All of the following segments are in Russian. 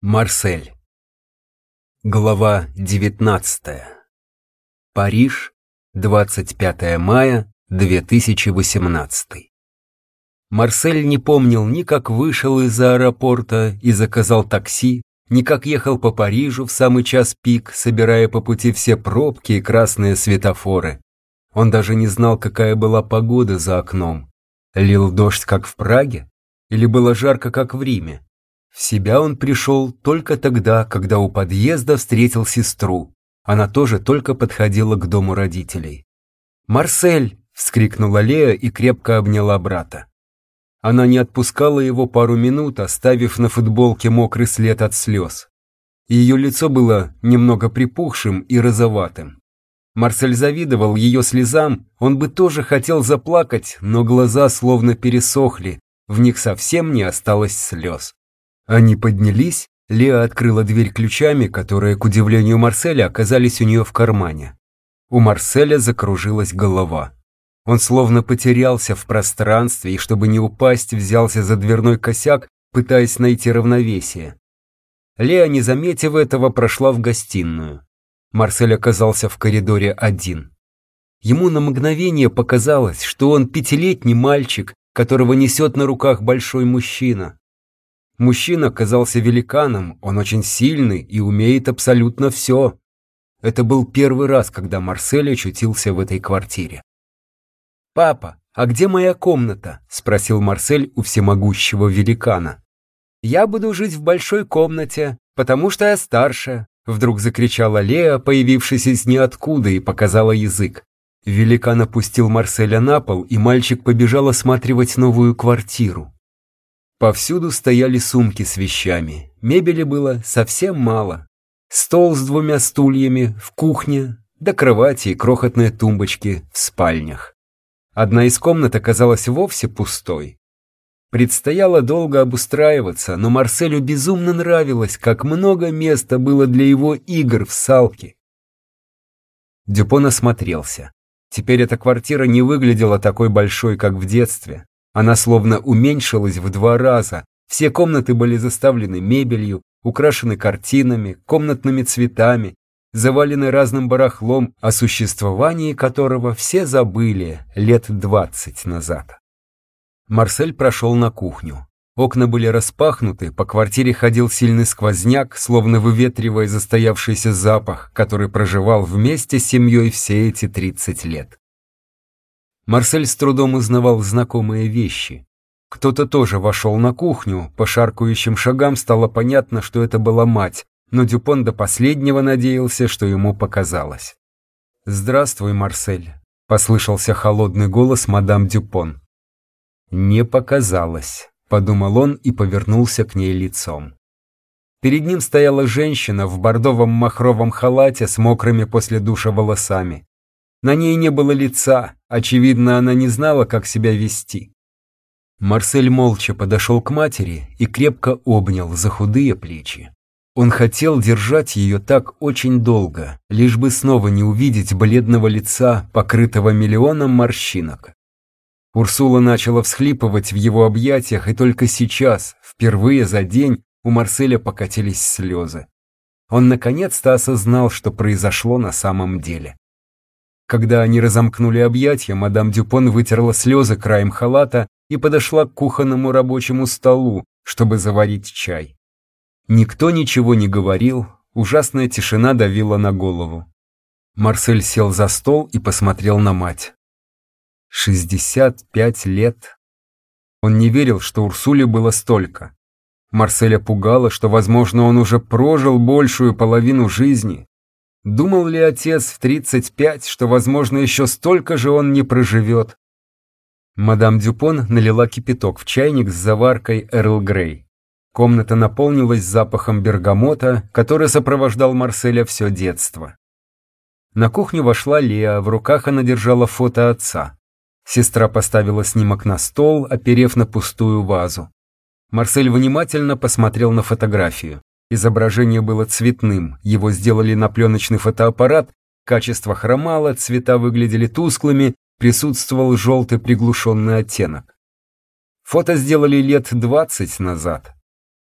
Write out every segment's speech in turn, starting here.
Марсель. Глава 19. Париж, 25 мая 2018. Марсель не помнил ни как вышел из аэропорта и заказал такси, ни как ехал по Парижу в самый час пик, собирая по пути все пробки и красные светофоры. Он даже не знал, какая была погода за окном. Лил дождь, как в Праге? Или было жарко, как в Риме? В себя он пришел только тогда, когда у подъезда встретил сестру. Она тоже только подходила к дому родителей. «Марсель!» — вскрикнула Лея и крепко обняла брата. Она не отпускала его пару минут, оставив на футболке мокрый след от слез. Ее лицо было немного припухшим и розоватым. Марсель завидовал ее слезам, он бы тоже хотел заплакать, но глаза словно пересохли, в них совсем не осталось слез. Они поднялись, Леа открыла дверь ключами, которые, к удивлению Марселя, оказались у нее в кармане. У Марселя закружилась голова. Он словно потерялся в пространстве и, чтобы не упасть, взялся за дверной косяк, пытаясь найти равновесие. Леа, не заметив этого, прошла в гостиную. Марсель оказался в коридоре один. Ему на мгновение показалось, что он пятилетний мальчик, которого несет на руках большой мужчина. Мужчина казался великаном, он очень сильный и умеет абсолютно все. Это был первый раз, когда Марсель очутился в этой квартире. «Папа, а где моя комната?» – спросил Марсель у всемогущего великана. «Я буду жить в большой комнате, потому что я старше», – вдруг закричала Лея, появившись из ниоткуда, и показала язык. Великан опустил Марселя на пол, и мальчик побежал осматривать новую квартиру. Повсюду стояли сумки с вещами, мебели было совсем мало. Стол с двумя стульями в кухне, до кровати и крохотные тумбочки в спальнях. Одна из комнат оказалась вовсе пустой. Предстояло долго обустраиваться, но Марселю безумно нравилось, как много места было для его игр в салке. Дюпон осмотрелся. Теперь эта квартира не выглядела такой большой, как в детстве. Она словно уменьшилась в два раза. Все комнаты были заставлены мебелью, украшены картинами, комнатными цветами, завалены разным барахлом, о существовании которого все забыли лет двадцать назад. Марсель прошел на кухню. Окна были распахнуты, по квартире ходил сильный сквозняк, словно выветривая застоявшийся запах, который проживал вместе с семьей все эти тридцать лет. Марсель с трудом узнавал знакомые вещи. Кто-то тоже вошел на кухню, по шаркающим шагам стало понятно, что это была мать, но Дюпон до последнего надеялся, что ему показалось. «Здравствуй, Марсель», — послышался холодный голос мадам Дюпон. «Не показалось», — подумал он и повернулся к ней лицом. Перед ним стояла женщина в бордовом махровом халате с мокрыми после душа волосами. На ней не было лица, очевидно, она не знала, как себя вести. Марсель молча подошел к матери и крепко обнял за худые плечи. Он хотел держать ее так очень долго, лишь бы снова не увидеть бледного лица, покрытого миллионом морщинок. Урсула начала всхлипывать в его объятиях, и только сейчас, впервые за день, у Марселя покатились слезы. Он наконец-то осознал, что произошло на самом деле. Когда они разомкнули объятья, мадам Дюпон вытерла слезы краем халата и подошла к кухонному рабочему столу, чтобы заварить чай. Никто ничего не говорил, ужасная тишина давила на голову. Марсель сел за стол и посмотрел на мать. Шестьдесят пять лет. Он не верил, что Урсуле было столько. Марселя пугало, что, возможно, он уже прожил большую половину жизни, Думал ли отец в 35, что, возможно, еще столько же он не проживет? Мадам Дюпон налила кипяток в чайник с заваркой Эрл Грей. Комната наполнилась запахом бергамота, который сопровождал Марселя все детство. На кухню вошла Леа, в руках она держала фото отца. Сестра поставила снимок на стол, оперев на пустую вазу. Марсель внимательно посмотрел на фотографию. Изображение было цветным, его сделали на пленочный фотоаппарат, качество хромало, цвета выглядели тусклыми, присутствовал желтый приглушенный оттенок. Фото сделали лет двадцать назад.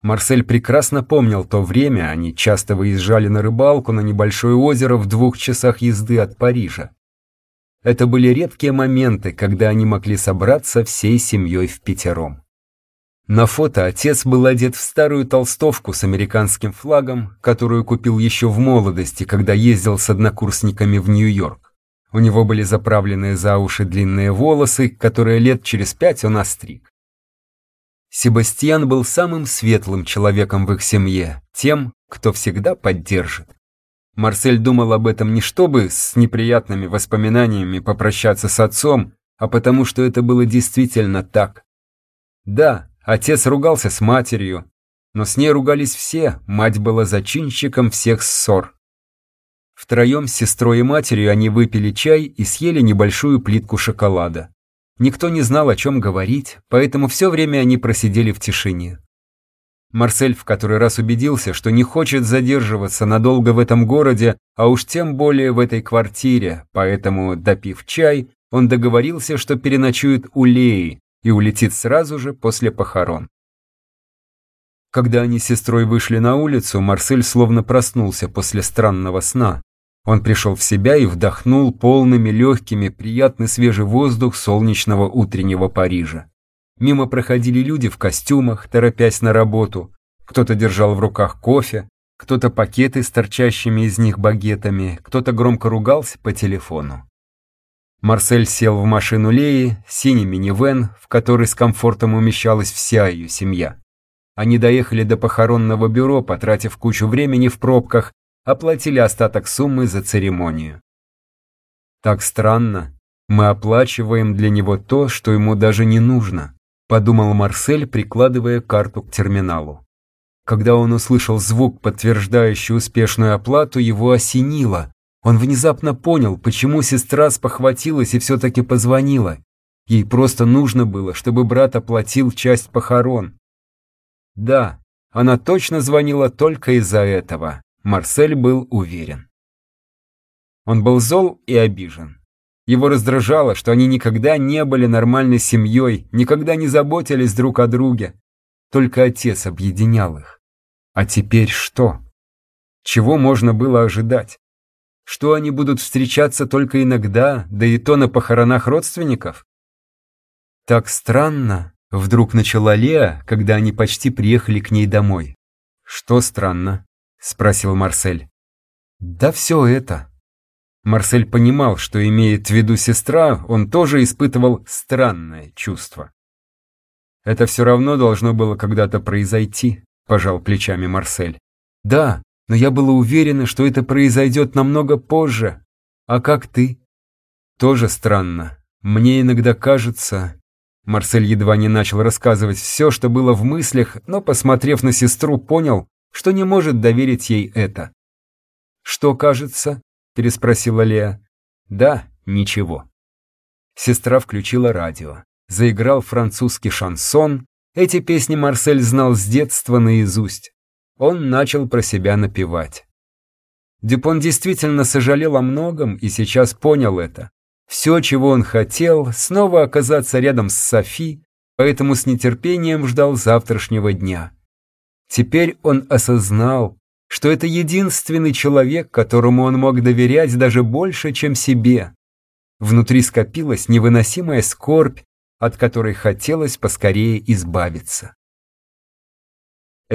Марсель прекрасно помнил то время, они часто выезжали на рыбалку на небольшое озеро в двух часах езды от Парижа. Это были редкие моменты, когда они могли собраться всей семьей в пятером. На фото отец был одет в старую толстовку с американским флагом, которую купил еще в молодости, когда ездил с однокурсниками в Нью-Йорк. У него были заправленные за уши длинные волосы, которые лет через пять он остриг. Себастьян был самым светлым человеком в их семье, тем, кто всегда поддержит. Марсель думал об этом не чтобы с неприятными воспоминаниями попрощаться с отцом, а потому что это было действительно так. Да, Отец ругался с матерью, но с ней ругались все, мать была зачинщиком всех ссор. Втроем с сестрой и матерью они выпили чай и съели небольшую плитку шоколада. Никто не знал, о чем говорить, поэтому все время они просидели в тишине. Марсель в который раз убедился, что не хочет задерживаться надолго в этом городе, а уж тем более в этой квартире, поэтому, допив чай, он договорился, что переночует у Леи, и улетит сразу же после похорон. Когда они с сестрой вышли на улицу, Марсель словно проснулся после странного сна. Он пришел в себя и вдохнул полными легкими приятный свежий воздух солнечного утреннего Парижа. Мимо проходили люди в костюмах, торопясь на работу. Кто-то держал в руках кофе, кто-то пакеты с торчащими из них багетами, кто-то громко ругался по телефону. Марсель сел в машину Леи, синий минивэн, в который с комфортом умещалась вся ее семья. Они доехали до похоронного бюро, потратив кучу времени в пробках, оплатили остаток суммы за церемонию. Так странно, мы оплачиваем для него то, что ему даже не нужно, подумал Марсель, прикладывая карту к терминалу. Когда он услышал звук, подтверждающий успешную оплату, его осенило. Он внезапно понял, почему сестра спохватилась и все-таки позвонила. Ей просто нужно было, чтобы брат оплатил часть похорон. Да, она точно звонила только из-за этого. Марсель был уверен. Он был зол и обижен. Его раздражало, что они никогда не были нормальной семьей, никогда не заботились друг о друге. Только отец объединял их. А теперь что? Чего можно было ожидать? Что они будут встречаться только иногда, да и то на похоронах родственников? Так странно, вдруг начала Леа, когда они почти приехали к ней домой. Что странно? Спросил Марсель. Да все это. Марсель понимал, что имеет в виду сестра, он тоже испытывал странное чувство. Это все равно должно было когда-то произойти, пожал плечами Марсель. Да, но я была уверена, что это произойдет намного позже. А как ты? Тоже странно. Мне иногда кажется... Марсель едва не начал рассказывать все, что было в мыслях, но, посмотрев на сестру, понял, что не может доверить ей это. «Что кажется?» – переспросила Леа. «Да, ничего». Сестра включила радио. Заиграл французский шансон. Эти песни Марсель знал с детства наизусть он начал про себя напевать. Дюпон действительно сожалел о многом и сейчас понял это. Все, чего он хотел, снова оказаться рядом с Софи, поэтому с нетерпением ждал завтрашнего дня. Теперь он осознал, что это единственный человек, которому он мог доверять даже больше, чем себе. Внутри скопилась невыносимая скорбь, от которой хотелось поскорее избавиться.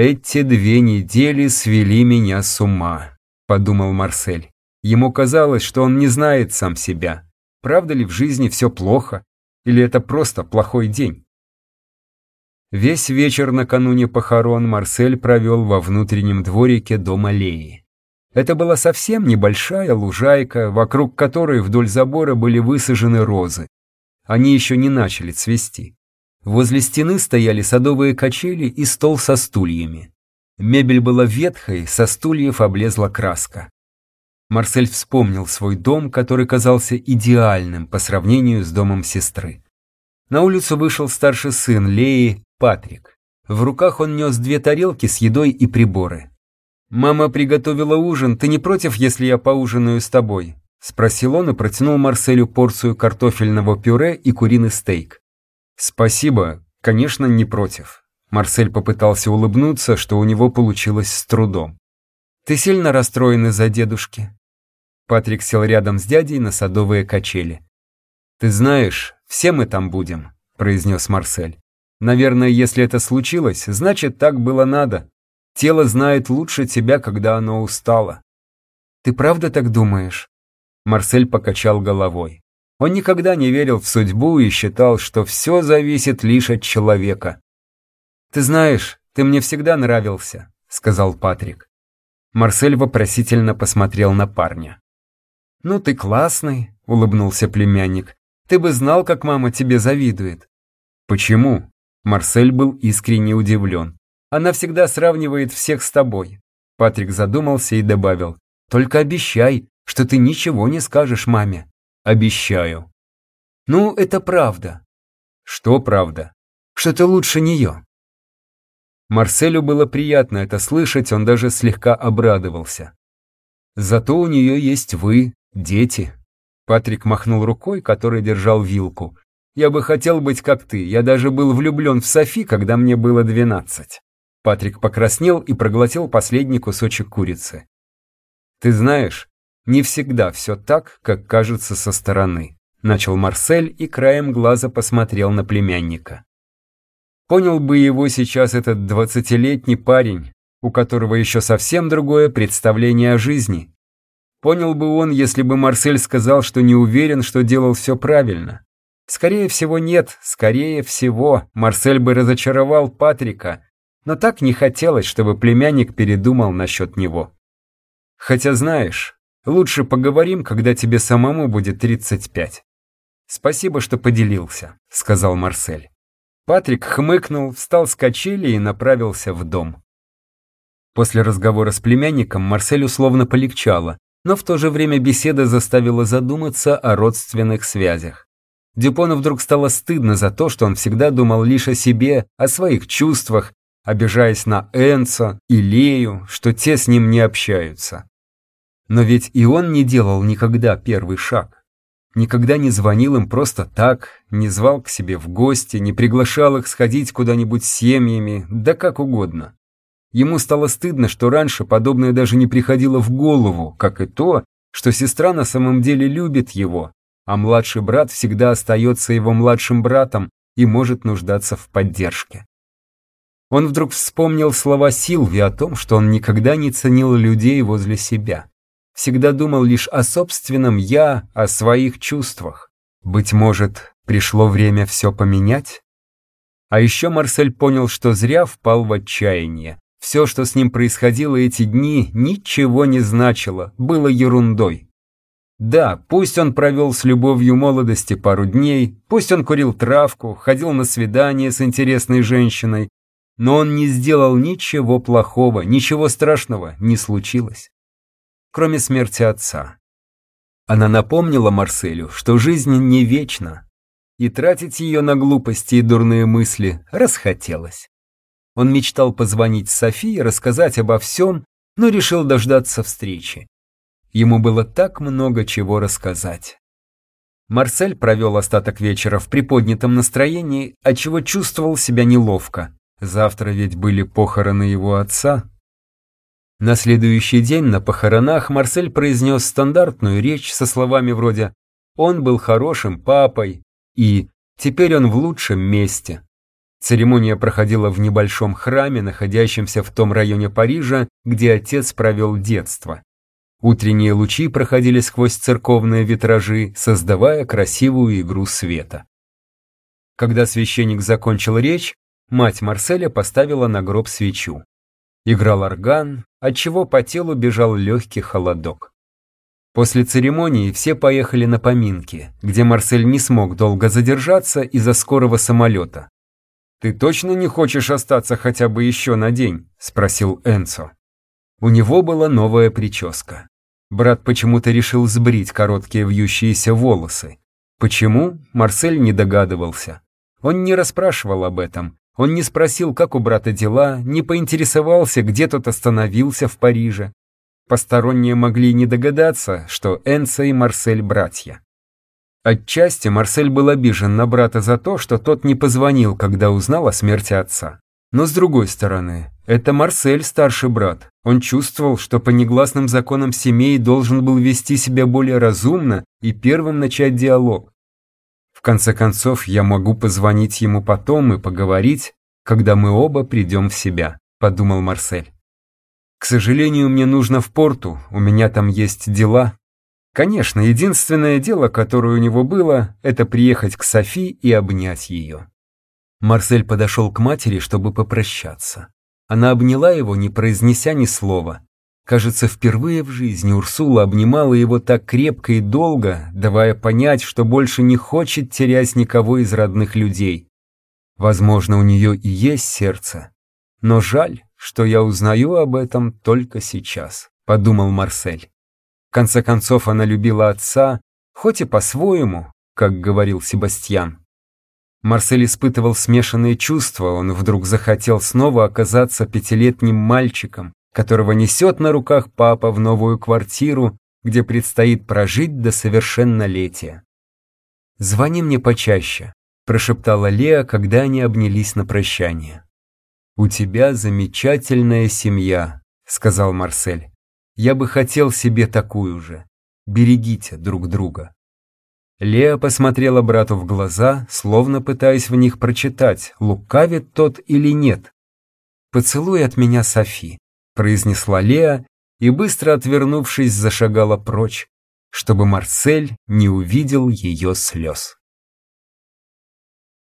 «Эти две недели свели меня с ума», — подумал Марсель. Ему казалось, что он не знает сам себя. Правда ли в жизни все плохо? Или это просто плохой день? Весь вечер накануне похорон Марсель провел во внутреннем дворике дома Леи. Это была совсем небольшая лужайка, вокруг которой вдоль забора были высажены розы. Они еще не начали цвести. Возле стены стояли садовые качели и стол со стульями. Мебель была ветхой, со стульев облезла краска. Марсель вспомнил свой дом, который казался идеальным по сравнению с домом сестры. На улицу вышел старший сын Леи, Патрик. В руках он нес две тарелки с едой и приборы. «Мама приготовила ужин, ты не против, если я поужинаю с тобой?» Спросил он и протянул Марселю порцию картофельного пюре и куриный стейк. «Спасибо, конечно, не против», — Марсель попытался улыбнуться, что у него получилось с трудом. «Ты сильно расстроен из-за дедушки?» Патрик сел рядом с дядей на садовые качели. «Ты знаешь, все мы там будем», — произнес Марсель. «Наверное, если это случилось, значит, так было надо. Тело знает лучше тебя, когда оно устало». «Ты правда так думаешь?» Марсель покачал головой. Он никогда не верил в судьбу и считал, что все зависит лишь от человека. «Ты знаешь, ты мне всегда нравился», — сказал Патрик. Марсель вопросительно посмотрел на парня. «Ну ты классный», — улыбнулся племянник. «Ты бы знал, как мама тебе завидует». «Почему?» Марсель был искренне удивлен. «Она всегда сравнивает всех с тобой». Патрик задумался и добавил. «Только обещай, что ты ничего не скажешь маме». «Обещаю». «Ну, это правда». «Что правда?» «Что ты лучше нее». Марселю было приятно это слышать, он даже слегка обрадовался. «Зато у нее есть вы, дети». Патрик махнул рукой, который держал вилку. «Я бы хотел быть как ты, я даже был влюблен в Софи, когда мне было двенадцать». Патрик покраснел и проглотил последний кусочек курицы. «Ты знаешь, не всегда все так, как кажется со стороны», начал Марсель и краем глаза посмотрел на племянника. Понял бы его сейчас этот двадцатилетний парень, у которого еще совсем другое представление о жизни. Понял бы он, если бы Марсель сказал, что не уверен, что делал все правильно. Скорее всего, нет, скорее всего, Марсель бы разочаровал Патрика, но так не хотелось, чтобы племянник передумал насчет него. Хотя знаешь, лучше поговорим, когда тебе самому будет 35. Спасибо, что поделился, сказал Марсель. Патрик хмыкнул, встал с качели и направился в дом. После разговора с племянником Марселю словно полегчало, но в то же время беседа заставила задуматься о родственных связях. Дюпону вдруг стало стыдно за то, что он всегда думал лишь о себе, о своих чувствах, обижаясь на Энцо и Лею, что те с ним не общаются. Но ведь и он не делал никогда первый шаг. Никогда не звонил им просто так, не звал к себе в гости, не приглашал их сходить куда-нибудь с семьями, да как угодно. Ему стало стыдно, что раньше подобное даже не приходило в голову, как и то, что сестра на самом деле любит его, а младший брат всегда остается его младшим братом и может нуждаться в поддержке. Он вдруг вспомнил слова Силви о том, что он никогда не ценил людей возле себя. Всегда думал лишь о собственном «я», о своих чувствах. Быть может, пришло время все поменять? А еще Марсель понял, что зря впал в отчаяние. Все, что с ним происходило эти дни, ничего не значило, было ерундой. Да, пусть он провел с любовью молодости пару дней, пусть он курил травку, ходил на свидание с интересной женщиной, но он не сделал ничего плохого, ничего страшного не случилось. Кроме смерти отца. Она напомнила Марселю, что жизнь не вечна, и тратить ее на глупости и дурные мысли расхотелось. Он мечтал позвонить Софии и рассказать обо всем, но решил дождаться встречи. Ему было так много чего рассказать. Марсель провел остаток вечера в приподнятом настроении, отчего чувствовал себя неловко. Завтра ведь были похороны его отца. На следующий день на похоронах Марсель произнес стандартную речь со словами вроде «Он был хорошим папой» и «Теперь он в лучшем месте». Церемония проходила в небольшом храме, находящемся в том районе Парижа, где отец провел детство. Утренние лучи проходили сквозь церковные витражи, создавая красивую игру света. Когда священник закончил речь, мать Марселя поставила на гроб свечу. Играл орган, отчего по телу бежал легкий холодок. После церемонии все поехали на поминки, где Марсель не смог долго задержаться из-за скорого самолета. «Ты точно не хочешь остаться хотя бы еще на день?» – спросил Энцо. У него была новая прическа. Брат почему-то решил сбрить короткие вьющиеся волосы. Почему, Марсель не догадывался. Он не расспрашивал об этом. Он не спросил, как у брата дела, не поинтересовался, где тот остановился в Париже. Посторонние могли не догадаться, что Энцо и Марсель – братья. Отчасти Марсель был обижен на брата за то, что тот не позвонил, когда узнал о смерти отца. Но с другой стороны, это Марсель старший брат. Он чувствовал, что по негласным законам семей должен был вести себя более разумно и первым начать диалог. В конце концов, я могу позвонить ему потом и поговорить, когда мы оба придем в себя, подумал Марсель. К сожалению, мне нужно в порту, у меня там есть дела. Конечно, единственное дело, которое у него было, это приехать к Софи и обнять ее. Марсель подошел к матери, чтобы попрощаться. Она обняла его, не произнеся ни слова. Кажется, впервые в жизни Урсула обнимала его так крепко и долго, давая понять, что больше не хочет терять никого из родных людей. Возможно, у нее и есть сердце. Но жаль, что я узнаю об этом только сейчас, подумал Марсель. В конце концов, она любила отца, хоть и по-своему, как говорил Себастьян. Марсель испытывал смешанные чувства, он вдруг захотел снова оказаться пятилетним мальчиком, которого несет на руках папа в новую квартиру, где предстоит прожить до совершеннолетия. «Звони мне почаще», – прошептала Леа, когда они обнялись на прощание. «У тебя замечательная семья», – сказал Марсель. «Я бы хотел себе такую же. Берегите друг друга». Леа посмотрела брату в глаза, словно пытаясь в них прочитать, лукавит тот или нет. «Поцелуй от меня Софи», — произнесла Леа и, быстро отвернувшись, зашагала прочь, чтобы Марсель не увидел ее слез.